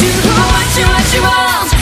do what you, want, what you want.